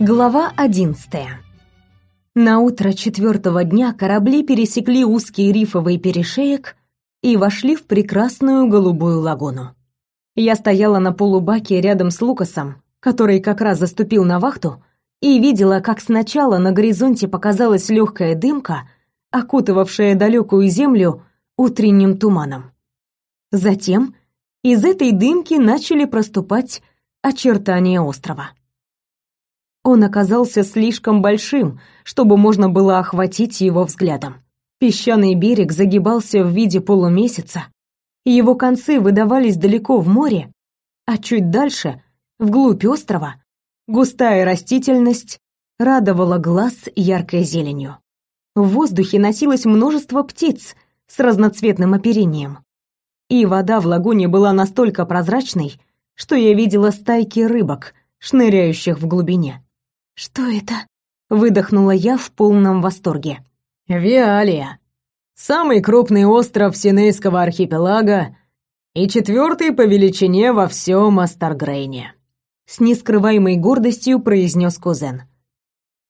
Глава одиннадцатая. На утро четвертого дня корабли пересекли узкий рифовый перешеек и вошли в прекрасную голубую лагуну. Я стояла на полубаке рядом с Лукасом, который как раз заступил на вахту, и видела, как сначала на горизонте показалась легкая дымка, окутывавшая далекую землю утренним туманом. Затем из этой дымки начали проступать очертания острова. Он оказался слишком большим, чтобы можно было охватить его взглядом. Песчаный берег загибался в виде полумесяца, его концы выдавались далеко в море, а чуть дальше, вглубь острова, густая растительность радовала глаз яркой зеленью. В воздухе носилось множество птиц с разноцветным оперением. И вода в лагуне была настолько прозрачной, что я видела стайки рыбок, шныряющих в глубине. «Что это?» — выдохнула я в полном восторге. «Виалия. Самый крупный остров Синейского архипелага и четвертый по величине во всем Астаргрейне», — с нескрываемой гордостью произнес кузен.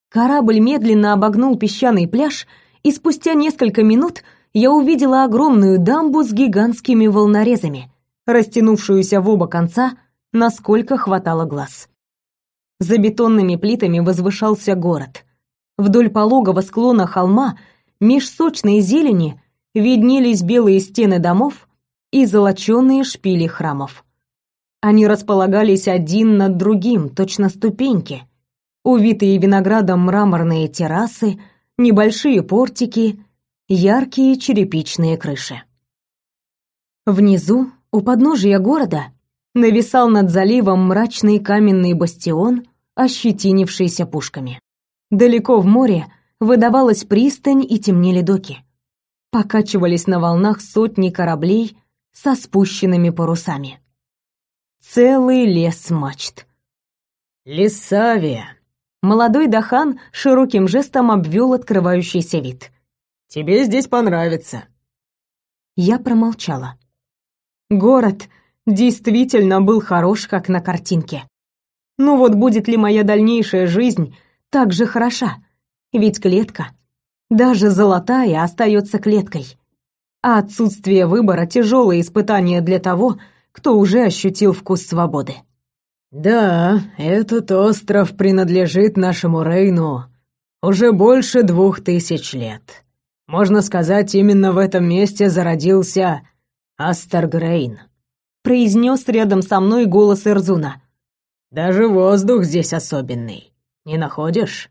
Корабль медленно обогнул песчаный пляж, и спустя несколько минут я увидела огромную дамбу с гигантскими волнорезами, растянувшуюся в оба конца, насколько хватало глаз. За бетонными плитами возвышался город. Вдоль пологого склона холма, меж сочной зелени, виднелись белые стены домов и золоченые шпили храмов. Они располагались один над другим, точно ступеньки, увитые виноградом мраморные террасы, небольшие портики, яркие черепичные крыши. Внизу, у подножия города, нависал над заливом мрачный каменный бастион, ощетинившийся пушками. Далеко в море выдавалась пристань и темнели доки. Покачивались на волнах сотни кораблей со спущенными парусами. Целый лес мачт. «Лисавия!» Молодой Дахан широким жестом обвел открывающийся вид. «Тебе здесь понравится». Я промолчала. Город действительно был хорош, как на картинке. Ну вот будет ли моя дальнейшая жизнь так же хороша? Ведь клетка, даже золотая, остается клеткой. А отсутствие выбора — тяжелое испытание для того, кто уже ощутил вкус свободы. «Да, этот остров принадлежит нашему Рейну уже больше двух тысяч лет. Можно сказать, именно в этом месте зародился Астергрейн», произнес рядом со мной голос Эрзуна. «Даже воздух здесь особенный, не находишь?»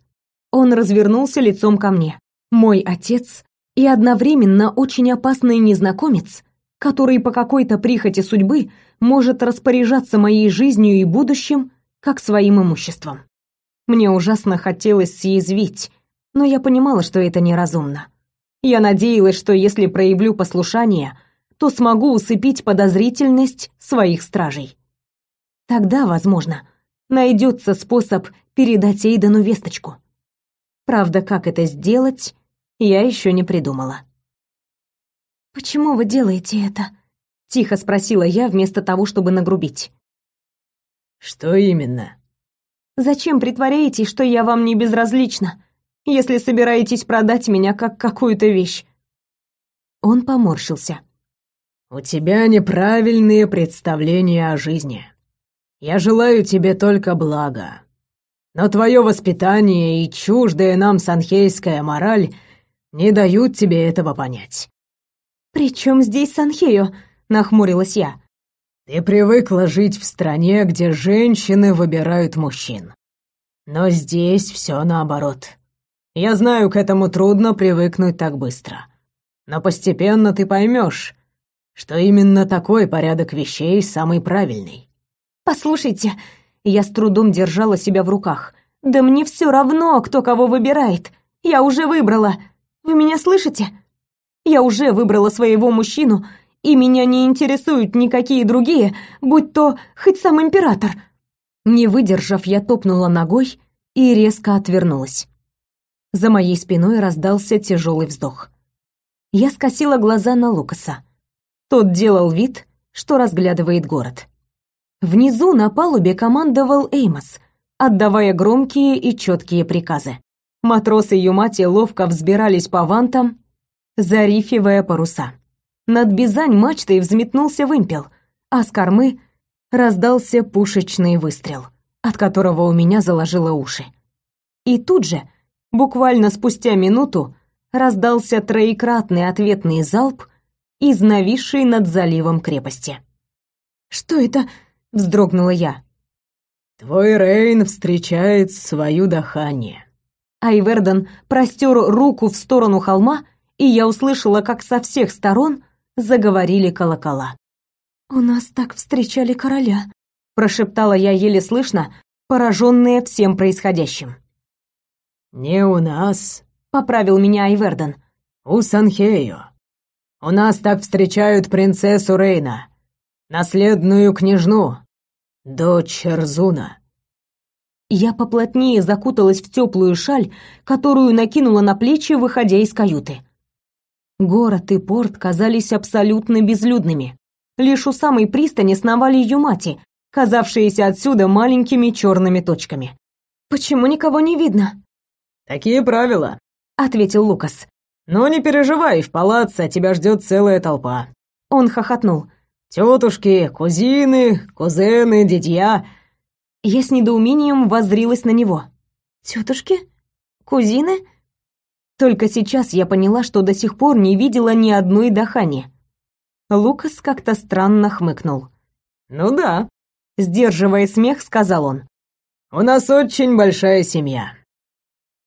Он развернулся лицом ко мне. Мой отец и одновременно очень опасный незнакомец, который по какой-то прихоти судьбы может распоряжаться моей жизнью и будущим, как своим имуществом. Мне ужасно хотелось съязвить, но я понимала, что это неразумно. Я надеялась, что если проявлю послушание, то смогу усыпить подозрительность своих стражей. Тогда, возможно, найдется способ передать Эйдену весточку. Правда, как это сделать, я еще не придумала. «Почему вы делаете это?» — тихо спросила я вместо того, чтобы нагрубить. «Что именно?» «Зачем притворяетесь, что я вам не безразлична, если собираетесь продать меня как какую-то вещь?» Он поморщился. «У тебя неправильные представления о жизни. Я желаю тебе только блага. Но твое воспитание и чуждая нам санхейская мораль не дают тебе этого понять». «При чем здесь Санхею?» — нахмурилась я. «Ты привыкла жить в стране, где женщины выбирают мужчин. Но здесь все наоборот. Я знаю, к этому трудно привыкнуть так быстро. Но постепенно ты поймешь, что именно такой порядок вещей самый правильный. Послушайте, я с трудом держала себя в руках. Да мне все равно, кто кого выбирает. Я уже выбрала. Вы меня слышите? Я уже выбрала своего мужчину, и меня не интересуют никакие другие, будь то хоть сам император. Не выдержав, я топнула ногой и резко отвернулась. За моей спиной раздался тяжелый вздох. Я скосила глаза на Лукаса. Тот делал вид, что разглядывает город. Внизу на палубе командовал Эймос, отдавая громкие и четкие приказы. Матросы Юмати ловко взбирались по вантам, зарифивая паруса. Над Бизань мачтой взметнулся вымпел, а с кормы раздался пушечный выстрел, от которого у меня заложило уши. И тут же, буквально спустя минуту, раздался троекратный ответный залп из нависшей над заливом крепости. «Что это?» — вздрогнула я. «Твой Рейн встречает свою Дахани». Айверден простер руку в сторону холма, и я услышала, как со всех сторон заговорили колокола. «У нас так встречали короля», — прошептала я еле слышно, пораженная всем происходящим. «Не у нас», — поправил меня Айверден. «У Санхею. У нас так встречают принцессу Рейна, наследную княжну, дочь Эрзуна». Я поплотнее закуталась в теплую шаль, которую накинула на плечи, выходя из каюты. Город и порт казались абсолютно безлюдными. Лишь у самой пристани сновали юмати, казавшиеся отсюда маленькими черными точками. «Почему никого не видно?» «Такие правила», — ответил Лукас. «Но не переживай, в палаце тебя ждет целая толпа». Он хохотнул. «Тетушки, кузины, кузены, дядья». Я с недоумением воззрилась на него. «Тетушки? Кузины?» Только сейчас я поняла, что до сих пор не видела ни одной Дахани. Лукас как-то странно хмыкнул. «Ну да», — сдерживая смех, сказал он. «У нас очень большая семья.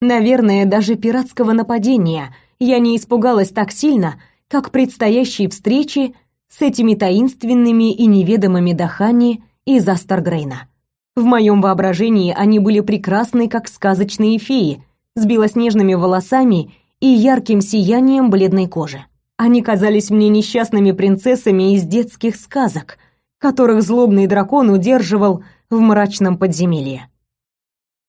Наверное, даже пиратского нападения я не испугалась так сильно, как предстоящей встречи с этими таинственными и неведомыми Дахани из Астаргрейна. В моем воображении они были прекрасны, как сказочные феи, с белоснежными волосами и ярким сиянием бледной кожи. Они казались мне несчастными принцессами из детских сказок, которых злобный дракон удерживал в мрачном подземелье.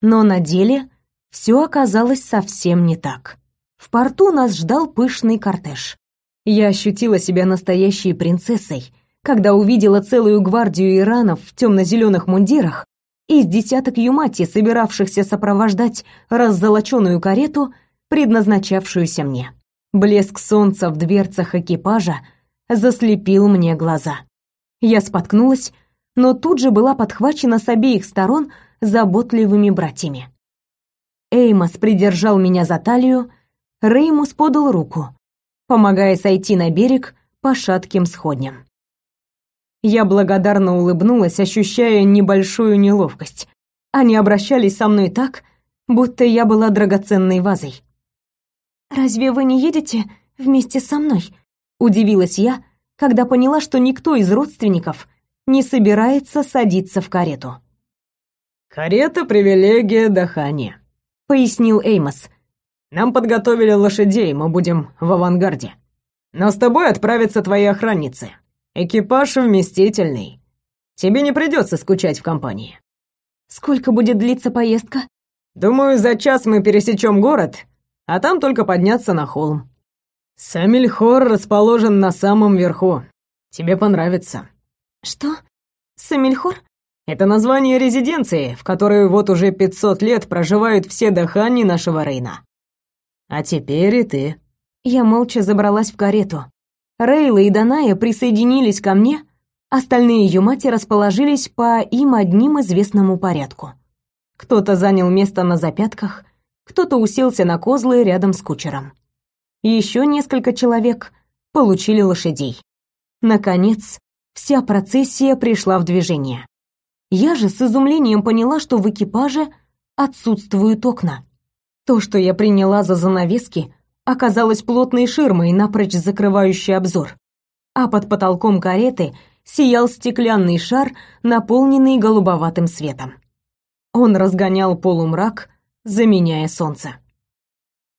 Но на деле все оказалось совсем не так. В порту нас ждал пышный кортеж. Я ощутила себя настоящей принцессой, когда увидела целую гвардию иранов в темно-зеленых мундирах и с десяток юмати, собиравшихся сопровождать раззолоченную карету, предназначавшуюся мне. Блеск солнца в дверцах экипажа заслепил мне глаза. Я споткнулась, но тут же была подхвачена с обеих сторон заботливыми братьями. Эймос придержал меня за талию, Реймус подал руку, помогая сойти на берег по шатким сходням. Я благодарно улыбнулась, ощущая небольшую неловкость. Они обращались со мной так, будто я была драгоценной вазой. «Разве вы не едете вместе со мной?» — удивилась я, когда поняла, что никто из родственников не собирается садиться в карету. «Карета — привилегия Дахани», — пояснил Эймос. «Нам подготовили лошадей, мы будем в авангарде. Но с тобой отправятся твои охранницы. Экипаж вместительный. Тебе не придется скучать в компании». «Сколько будет длиться поездка?» «Думаю, за час мы пересечем город, а там только подняться на холм. Самильхор расположен на самом верху. Тебе понравится». «Что? Самильхор?» Это название резиденции, в которой вот уже 500 лет проживают все дахани нашего Рейна. А теперь и ты. Я молча забралась в карету. Рейла и Даная присоединились ко мне, остальные ее мати расположились по им одним известному порядку. Кто-то занял место на запятках, кто-то уселся на козлы рядом с кучером. Еще несколько человек получили лошадей. Наконец, вся процессия пришла в движение. Я же с изумлением поняла, что в экипаже отсутствуют окна. То, что я приняла за занавески, оказалось плотной ширмой, напрочь закрывающей обзор. А под потолком кареты сиял стеклянный шар, наполненный голубоватым светом. Он разгонял полумрак, заменяя солнце.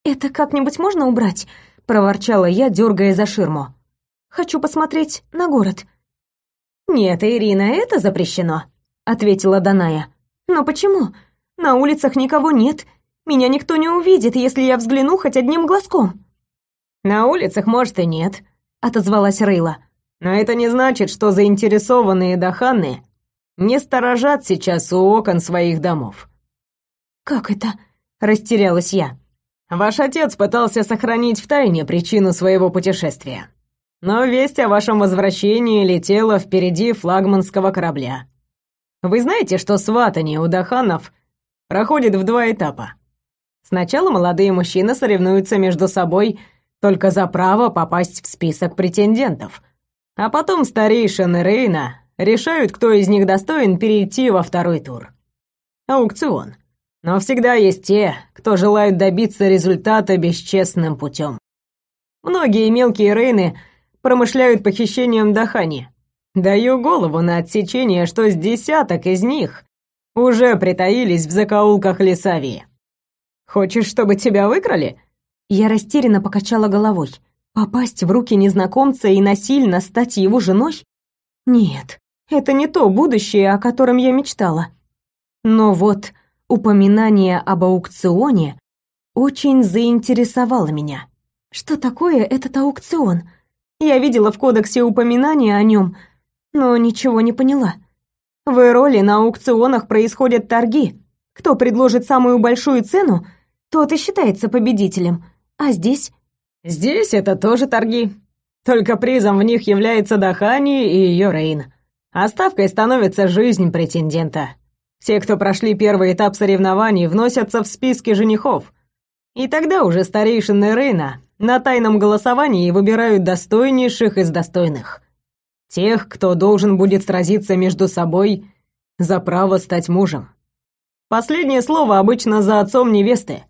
«Это как-нибудь можно убрать?» — проворчала я, дергая за ширму. «Хочу посмотреть на город». «Нет, Ирина, это запрещено», ответила Даная. Но почему? На улицах никого нет. Меня никто не увидит, если я взгляну хоть одним глазком. На улицах, может, и нет, отозвалась Рейла. Но это не значит, что заинтересованные даханы не сторожат сейчас у окон своих домов. «Как это?» — растерялась я. «Ваш отец пытался сохранить в тайне причину своего путешествия. Но весть о вашем возвращении летела впереди флагманского корабля. Вы знаете, что сватание у Даханов проходит в два этапа? Сначала молодые мужчины соревнуются между собой только за право попасть в список претендентов, а потом старейшины Рейна решают, кто из них достоин перейти во второй тур. Аукцион. Но всегда есть те, кто желает добиться результата бесчестным путем. Многие мелкие Рейны промышляют похищением Дахани. Даю голову на отсечение, что с десяток из них уже притаились в закоулках Лесавии. Хочешь, чтобы тебя выкрали? Я растерянно покачала головой. Попасть в руки незнакомца и насильно стать его женой? Нет, это не то будущее, о котором я мечтала. Но вот упоминание об аукционе очень заинтересовало меня. Что такое этот аукцион? Я видела в кодексе упоминания о нем, но ничего не поняла. В Эроле на аукционах происходят торги. Кто предложит самую большую цену, тот и считается победителем. А здесь? Здесь это тоже торги. Только призом в них является Дахани и ее Рейн. А ставкой становится жизнь претендента. Все, кто прошли первый этап соревнований, вносятся в списки женихов. И тогда уже старейшины Рейна на тайном голосовании выбирают достойнейших из достойных. Тех, кто должен будет сразиться между собой за право стать мужем. Последнее слово обычно за отцом невесты.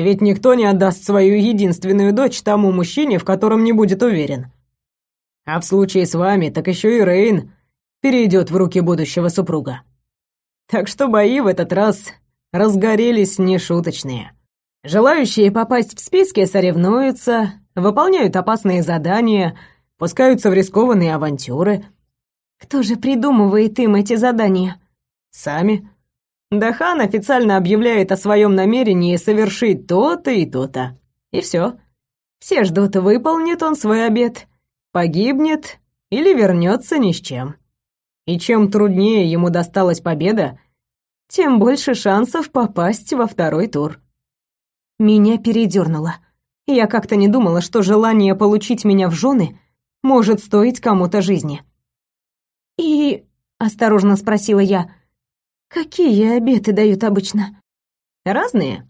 Ведь никто не отдаст свою единственную дочь тому мужчине, в котором не будет уверен. А в случае с вами, так еще и Рейн перейдет в руки будущего супруга. Так что бои в этот раз разгорелись нешуточные. Желающие попасть в списки соревнуются, выполняют опасные задания, пускаются в рискованные авантюры. Кто же придумывает им эти задания? Сами. Дахан официально объявляет о своем намерении совершить то-то и то-то. И все. Все ждут, выполнит он свой обет, погибнет или вернется ни с чем. И чем труднее ему досталась победа, тем больше шансов попасть во второй тур. Меня передернуло. Я как-то не думала, что желание получить меня в жены может стоить кому-то жизни. «И...» — осторожно спросила я. «Какие обеты дают обычно?» «Разные.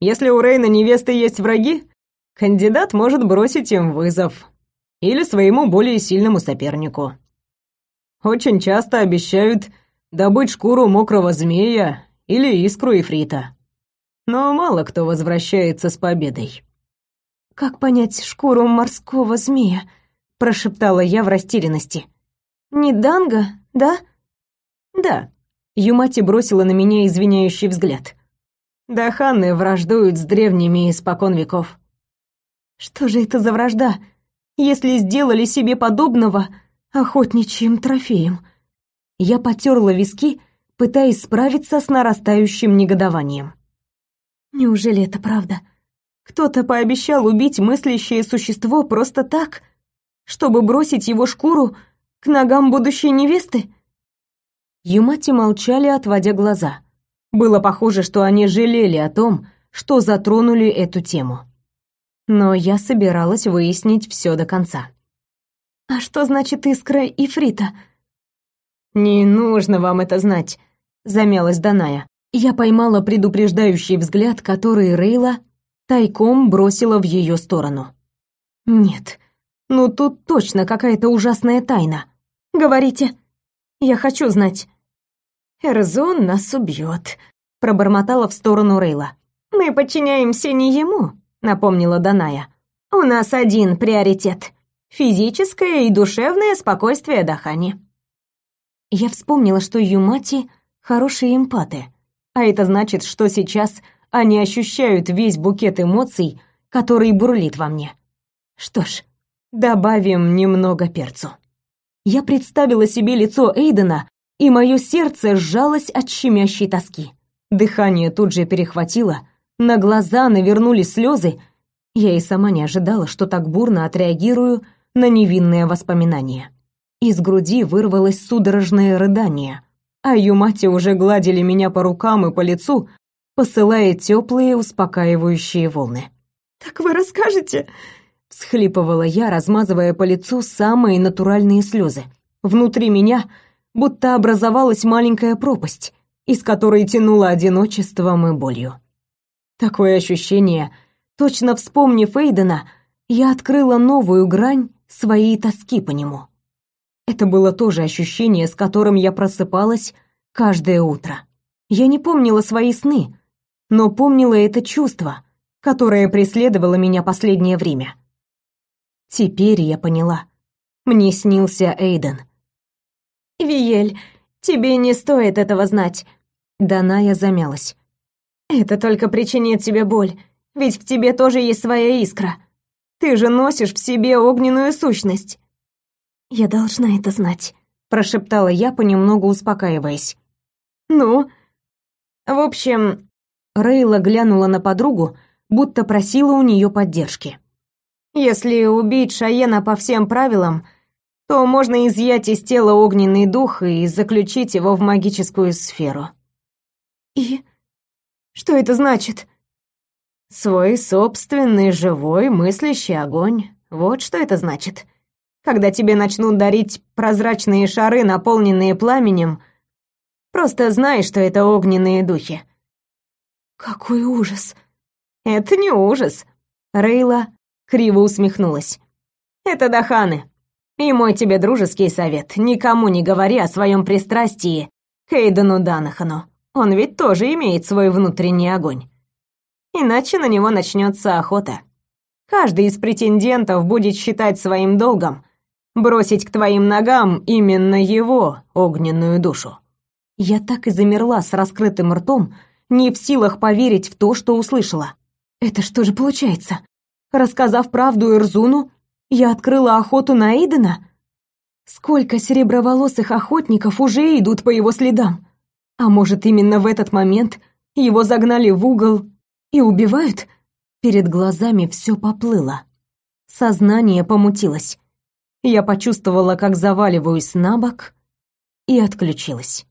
Если у Рейна невесты есть враги, кандидат может бросить им вызов. Или своему более сильному сопернику. Очень часто обещают добыть шкуру мокрого змея или искру ифрита но мало кто возвращается с победой. «Как понять шкуру морского змея?» — прошептала я в растерянности. «Не данга, да?» «Да», — Юмати бросила на меня извиняющий взгляд. «Да ханны враждуют с древними испокон веков». «Что же это за вражда, если сделали себе подобного охотничьим трофеем?» Я потерла виски, пытаясь справиться с нарастающим негодованием. Неужели это правда? Кто-то пообещал убить мыслящее существо просто так, чтобы бросить его шкуру к ногам будущей невесты? Юмати молчали, отводя глаза. Было похоже, что они жалели о том, что затронули эту тему. Но я собиралась выяснить все до конца. «А что значит искра Ифрита?» «Не нужно вам это знать», — замялась Даная. Я поймала предупреждающий взгляд, который Рейла тайком бросила в ее сторону. «Нет, ну тут точно какая-то ужасная тайна. Говорите, я хочу знать». «Эрзон нас убьет», — пробормотала в сторону Рейла. «Мы подчиняемся не ему», — напомнила Даная. «У нас один приоритет — физическое и душевное спокойствие Дахани». Я вспомнила, что Юмати — хорошие эмпаты — а это значит, что сейчас они ощущают весь букет эмоций, который бурлит во мне. Что ж, добавим немного перцу. Я представила себе лицо Эйдена, и мое сердце сжалось от щемящей тоски. Дыхание тут же перехватило, на глаза навернулись слезы. Я и сама не ожидала, что так бурно отреагирую на невинные воспоминания. Из груди вырвалось судорожное рыдание, а ее мати уже гладили меня по рукам и по лицу, посылая теплые успокаивающие волны. «Так вы расскажете?» — всхлипывала я, размазывая по лицу самые натуральные слезы. Внутри меня будто образовалась маленькая пропасть, из которой тянуло одиночеством и болью. Такое ощущение, точно вспомнив Эйдена, я открыла новую грань своей тоски по нему. Это было тоже ощущение, с которым я просыпалась каждое утро. Я не помнила свои сны, но помнила это чувство, которое преследовало меня последнее время. Теперь я поняла. Мне снился Эйден. «Виель, тебе не стоит этого знать». Даная замялась. «Это только причинит тебе боль, ведь в тебе тоже есть своя искра. Ты же носишь в себе огненную сущность». «Я должна это знать», — прошептала я, понемногу успокаиваясь. «Ну?» «В общем...» Рейла глянула на подругу, будто просила у нее поддержки. «Если убить Шаена по всем правилам, то можно изъять из тела огненный дух и заключить его в магическую сферу». «И что это значит?» «Свой собственный живой мыслящий огонь. Вот что это значит. Когда тебе начнут дарить прозрачные шары, наполненные пламенем, просто знай, что это огненные духи». «Какой ужас!» «Это не ужас!» Рейла криво усмехнулась. «Это Даханы. И мой тебе дружеский совет. Никому не говори о своем пристрастии к Эйдену Данахану. Он ведь тоже имеет свой внутренний огонь. Иначе на него начнется охота. Каждый из претендентов будет считать своим долгом бросить к твоим ногам именно его огненную душу. Я так и замерла с раскрытым ртом, не в силах поверить в то, что услышала. Это что же получается? Рассказав правду Ирзуну, я открыла охоту на Эйдена? Сколько сереброволосых охотников уже идут по его следам? А может, именно в этот момент его загнали в угол и убивают? Перед глазами все поплыло. Сознание помутилось. Я почувствовала, как заваливаюсь на бок и отключилась.